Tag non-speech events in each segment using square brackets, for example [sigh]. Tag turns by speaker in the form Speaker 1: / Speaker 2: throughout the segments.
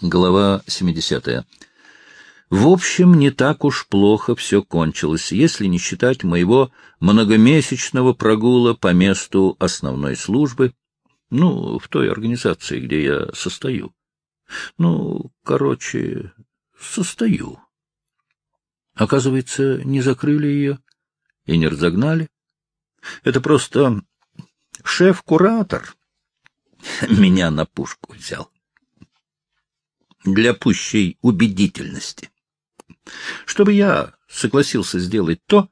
Speaker 1: Глава 70. В общем, не так уж плохо все кончилось, если не считать моего многомесячного прогула по месту основной службы, ну, в той организации, где я состою. Ну, короче, состою. Оказывается, не закрыли ее и не разогнали. Это просто шеф-куратор [laughs] меня на пушку взял для пущей убедительности. Чтобы я согласился сделать то,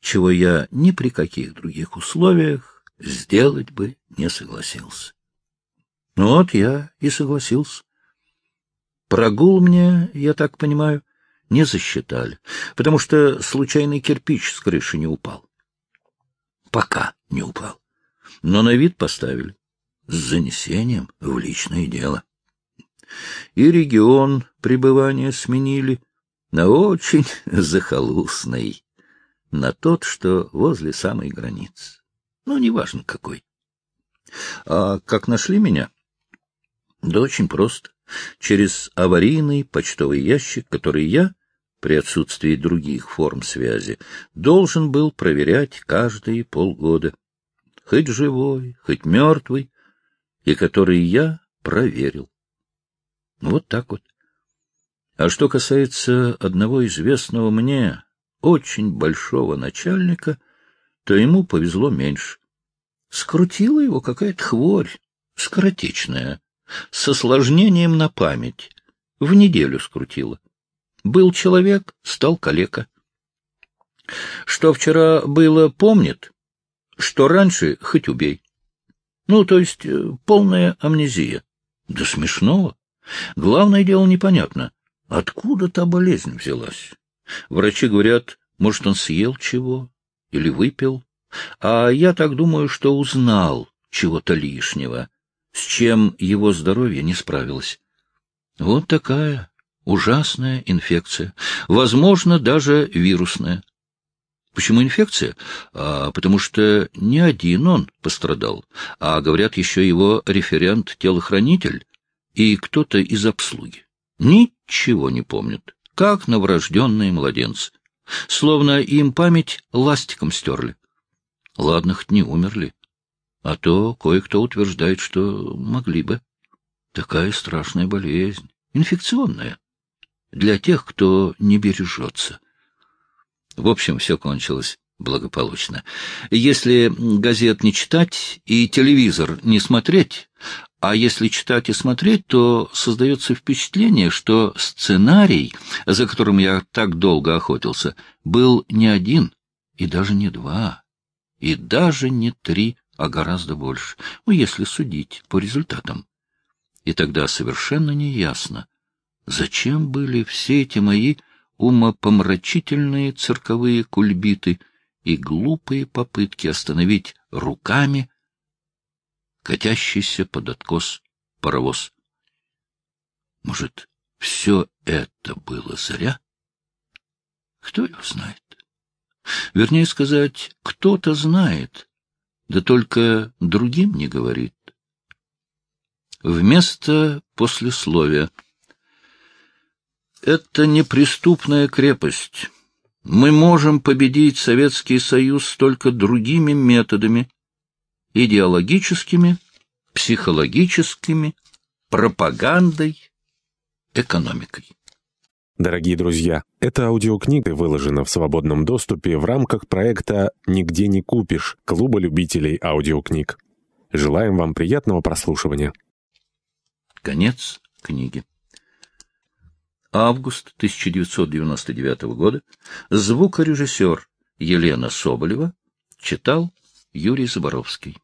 Speaker 1: чего я ни при каких других условиях сделать бы не согласился. Ну вот я и согласился. Прогул мне, я так понимаю, не засчитали, потому что случайный кирпич с крыши не упал. Пока не упал. Но на вид поставили с занесением в личное дело и регион пребывания сменили на очень [laughs] захолустный, на тот, что возле самой границы. Ну, неважно какой. А как нашли меня? Да очень просто. Через аварийный почтовый ящик, который я, при отсутствии других форм связи, должен был проверять каждые полгода. Хоть живой, хоть мертвый, и который я проверил. Вот так вот. А что касается одного известного мне, очень большого начальника, то ему повезло меньше. Скрутила его какая-то хворь, скоротечная, с осложнением на память. В неделю скрутила. Был человек, стал калека. Что вчера было, помнит, что раньше хоть убей. Ну, то есть э, полная амнезия. Да смешного. Главное дело непонятно. Откуда та болезнь взялась? Врачи говорят, может, он съел чего или выпил. А я так думаю, что узнал чего-то лишнего, с чем его здоровье не справилось. Вот такая ужасная инфекция, возможно, даже вирусная. Почему инфекция? А, потому что не один он пострадал, а, говорят, еще его референт-телохранитель и кто-то из обслуги. Ничего не помнят, как новорожденные младенцы. Словно им память ластиком стерли. Ладно, хоть не умерли. А то кое-кто утверждает, что могли бы. Такая страшная болезнь, инфекционная, для тех, кто не бережется. В общем, все кончилось благополучно. Если газет не читать и телевизор не смотреть, а если читать и смотреть, то создается впечатление, что сценарий, за которым я так долго охотился, был не один и даже не два, и даже не три, а гораздо больше, ну, если судить по результатам. И тогда совершенно неясно, зачем были все эти мои умопомрачительные цирковые кульбиты и глупые попытки остановить руками катящийся под откос паровоз. Может, все это было зря? Кто его знает? Вернее сказать, кто-то знает, да только другим не говорит. Вместо послесловия. Это неприступная крепость. Мы можем победить Советский Союз только другими методами, идеологическими, психологическими, пропагандой, экономикой.
Speaker 2: Дорогие друзья, эта аудиокнига выложена в свободном доступе в рамках проекта «Нигде не купишь» Клуба любителей аудиокниг. Желаем вам приятного прослушивания.
Speaker 1: Конец книги. Август 1999 года. Звукорежиссер Елена Соболева читал Юрий Заборовский.